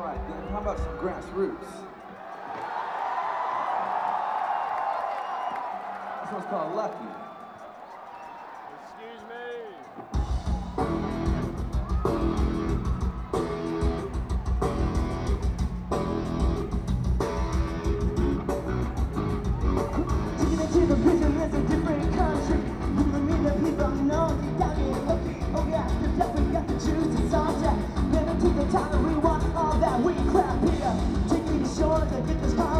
All right, then how about some grassroots? This one's called Lucky. Excuse me. Taking it to the prison is a different country. Moving me the people know. gotta get this.